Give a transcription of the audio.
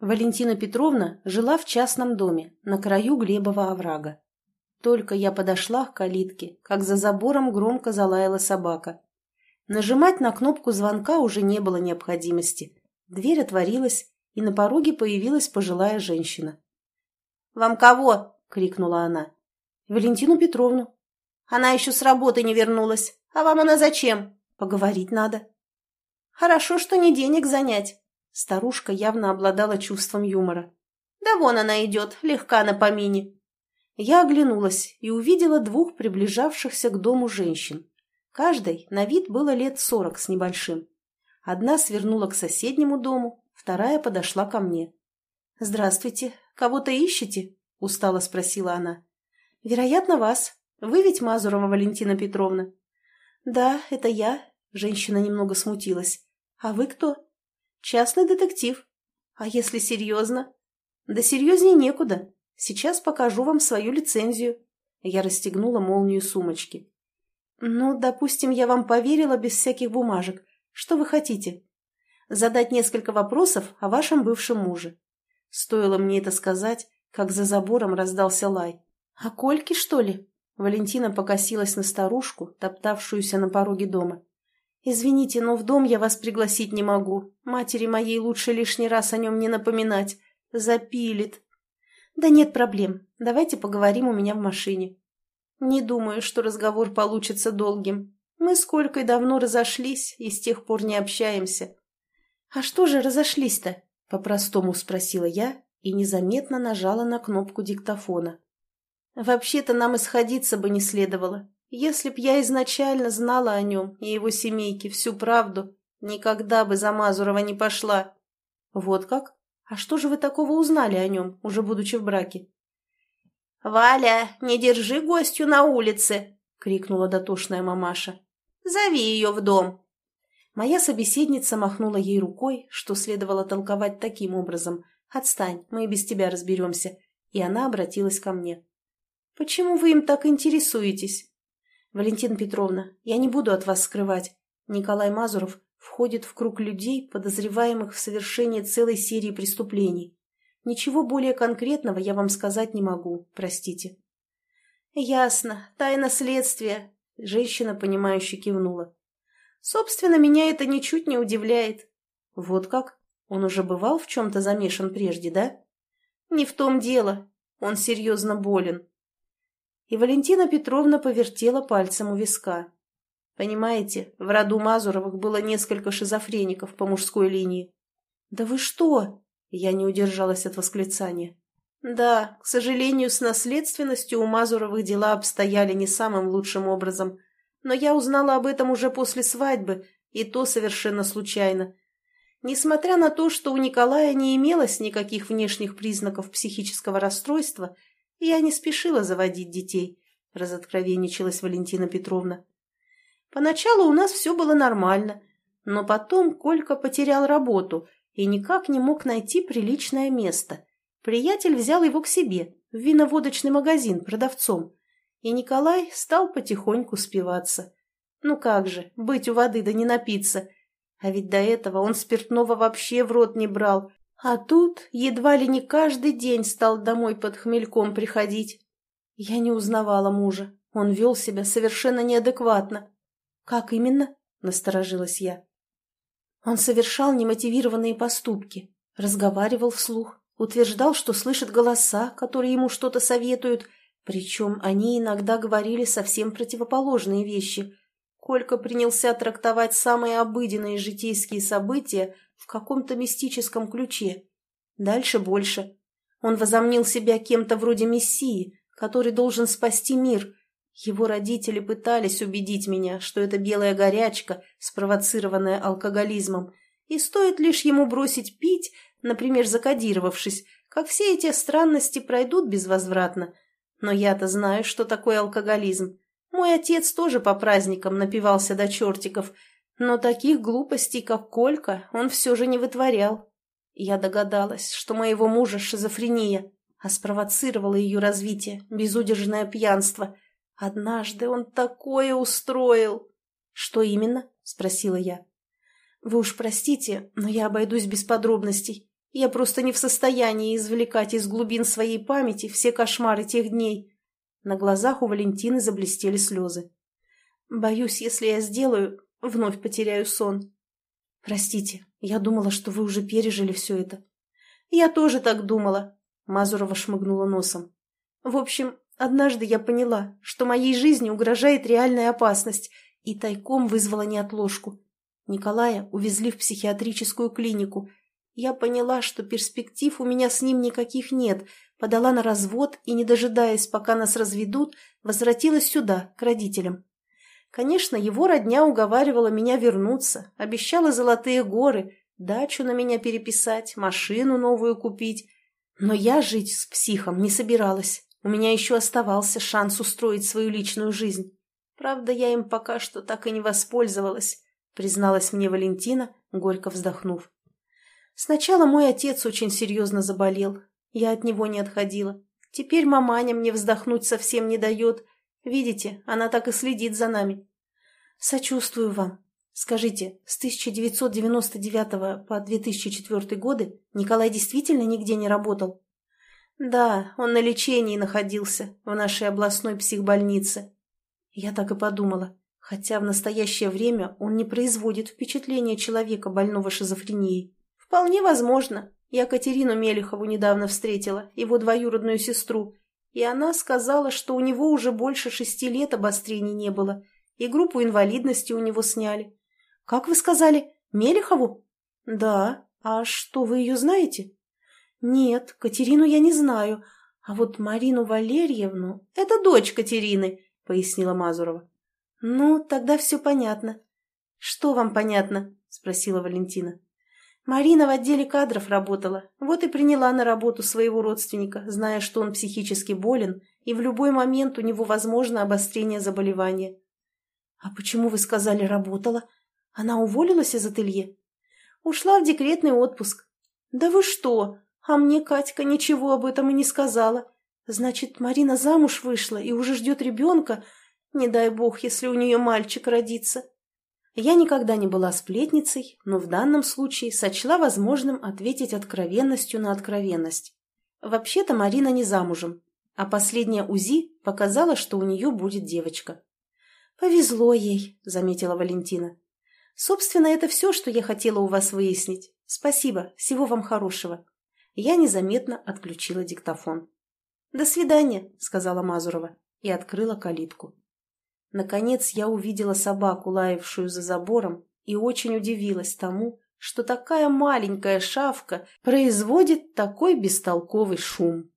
Валентина Петровна жила в частном доме на краю Глебова оврага. Только я подошла к калитке, как за забором громко залаяла собака. Нажимать на кнопку звонка уже не было необходимости. Дверь отворилась, и на пороге появилась пожилая женщина. «Вам кого?» — крикнула она. «Валентину Петровну». «Она еще с работы не вернулась. А вам она зачем?» «Поговорить надо». «Хорошо, что не денег занять». Старушка явно обладала чувством юмора. «Да вон она идет, легка на помине». Я оглянулась и увидела двух приближавшихся к дому женщин. Каждой на вид было лет сорок с небольшим. Одна свернула к соседнему дому, вторая подошла ко мне. «Здравствуйте. Кого-то ищете?» – устало спросила она. «Вероятно, вас. Вы ведь Мазурова Валентина Петровна?» «Да, это я», – женщина немного смутилась. «А вы кто?» «Частный детектив». «А если серьезно?» «Да серьезнее некуда. Сейчас покажу вам свою лицензию». Я расстегнула молнию сумочки. «Ну, допустим, я вам поверила без всяких бумажек. Что вы хотите?» «Задать несколько вопросов о вашем бывшем муже». Стоило мне это сказать, как за забором раздался лай. «А Кольки, что ли?» Валентина покосилась на старушку, топтавшуюся на пороге дома. «Извините, но в дом я вас пригласить не могу. Матери моей лучше лишний раз о нем не напоминать. Запилит». «Да нет проблем. Давайте поговорим у меня в машине». «Не думаю, что разговор получится долгим. Мы с Колькой давно разошлись и с тех пор не общаемся». «А что же разошлись-то?» — по-простому спросила я и незаметно нажала на кнопку диктофона. «Вообще-то нам исходиться бы не следовало. Если б я изначально знала о нем и его семейке всю правду, никогда бы за Мазурова не пошла». «Вот как? А что же вы такого узнали о нем, уже будучи в браке?» «Валя, не держи гостью на улице!» — крикнула дотошная мамаша. «Зови ее в дом!» Моя собеседница махнула ей рукой, что следовало толковать таким образом. «Отстань, мы и без тебя разберемся». И она обратилась ко мне. «Почему вы им так интересуетесь?» «Валентина Петровна, я не буду от вас скрывать. Николай Мазуров входит в круг людей, подозреваемых в совершении целой серии преступлений. Ничего более конкретного я вам сказать не могу, простите. Ясно. Тайна следствия. Женщина, понимающе кивнула. Собственно, меня это ничуть не удивляет. Вот как? Он уже бывал в чем-то замешан прежде, да? Не в том дело. Он серьезно болен. И Валентина Петровна повертела пальцем у виска. Понимаете, в роду Мазуровых было несколько шизофреников по мужской линии. «Да вы что?» Я не удержалась от восклицания. Да, к сожалению, с наследственностью у Мазуровых дела обстояли не самым лучшим образом. Но я узнала об этом уже после свадьбы, и то совершенно случайно. Несмотря на то, что у Николая не имелось никаких внешних признаков психического расстройства, я не спешила заводить детей, разоткровенничалась Валентина Петровна. Поначалу у нас все было нормально, но потом Колька потерял работу и никак не мог найти приличное место. Приятель взял его к себе, в виноводочный магазин, продавцом, и Николай стал потихоньку спиваться. Ну как же, быть у воды да не напиться. А ведь до этого он спиртного вообще в рот не брал, а тут едва ли не каждый день стал домой под хмельком приходить. Я не узнавала мужа, он вел себя совершенно неадекватно. «Как именно?» — насторожилась я. Он совершал немотивированные поступки, разговаривал вслух, утверждал, что слышит голоса, которые ему что-то советуют, причем они иногда говорили совсем противоположные вещи. Колька принялся трактовать самые обыденные житейские события в каком-то мистическом ключе. Дальше больше. Он возомнил себя кем-то вроде мессии, который должен спасти мир, его родители пытались убедить меня, что это белая горячка, спровоцированная алкоголизмом, и стоит лишь ему бросить пить, например, закодировавшись, как все эти странности пройдут безвозвратно. Но я-то знаю, что такое алкоголизм. Мой отец тоже по праздникам напивался до чертиков, но таких глупостей, как Колька, он все же не вытворял. Я догадалась, что моего мужа шизофрения, а спровоцировало ее развитие безудержное пьянство — Однажды он такое устроил. Что именно? спросила я. Вы уж простите, но я обойдусь без подробностей. Я просто не в состоянии извлекать из глубин своей памяти все кошмары тех дней. На глазах у Валентины заблестели слезы. Боюсь, если я сделаю, вновь потеряю сон. Простите, я думала, что вы уже пережили все это. Я тоже так думала. Мазурова шмыгнула носом. В общем, однажды я поняла, что моей жизни угрожает реальная опасность, и тайком вызвала неотложку. Николая увезли в психиатрическую клинику, я поняла, что перспектив у меня с ним никаких нет, подала на развод и, не дожидаясь, пока нас разведут, возвратилась сюда, к родителям. Конечно, его родня уговаривала меня вернуться, обещала золотые горы, дачу на меня переписать, машину новую купить. Но я жить с психом не собиралась. У меня еще оставался шанс устроить свою личную жизнь. Правда, я им пока что так и не воспользовалась, призналась мне Валентина, горько вздохнув. Сначала мой отец очень серьезно заболел. Я от него не отходила. Теперь маманя мне вздохнуть совсем не дает. Видите, она так и следит за нами. Сочувствую вам. Скажите, с 1999 по 2004 годы Николай действительно нигде не работал? Да, он на лечении находился в нашей областной психбольнице. Я так и подумала. Хотя в настоящее время он не производит впечатления человека, больного шизофренией. «Вполне возможно. Я Катерину Мелехову недавно встретила, его двоюродную сестру, и она сказала, что у него уже больше шести лет обострений не было, и группу инвалидности у него сняли. Как вы сказали, Мелехову? Да. А что, вы ее знаете? Нет, Катерину я не знаю, а вот Марину Валерьевну... Это дочь Катерины, пояснила Мазурова. Ну, тогда все понятно. Что вам понятно? спросила Валентина. Марина в отделе кадров работала, вот и приняла на работу своего родственника, зная, что он психически болен, и в любой момент у него возможно обострение заболевания. «А почему вы сказали «работала»? Она уволилась из ателье?» «Ушла в декретный отпуск». «Да вы что? А мне Катька ничего об этом и не сказала. Значит, Марина замуж вышла и уже ждет ребенка? Не дай бог, если у нее мальчик родится». Я никогда не была сплетницей, но в данном случае сочла возможным ответить откровенностью на откровенность. Вообще-то Марина не замужем, а последняя УЗИ показала, что у нее будет девочка. «Повезло ей», — заметила Валентина. «Собственно, это все, что я хотела у вас выяснить. Спасибо, всего вам хорошего». Я незаметно отключила диктофон. «До свидания», — сказала Мазурова и открыла калитку. Наконец я увидела собаку, лаявшую за забором, и очень удивилась тому, что такая маленькая шавка производит такой бестолковый шум.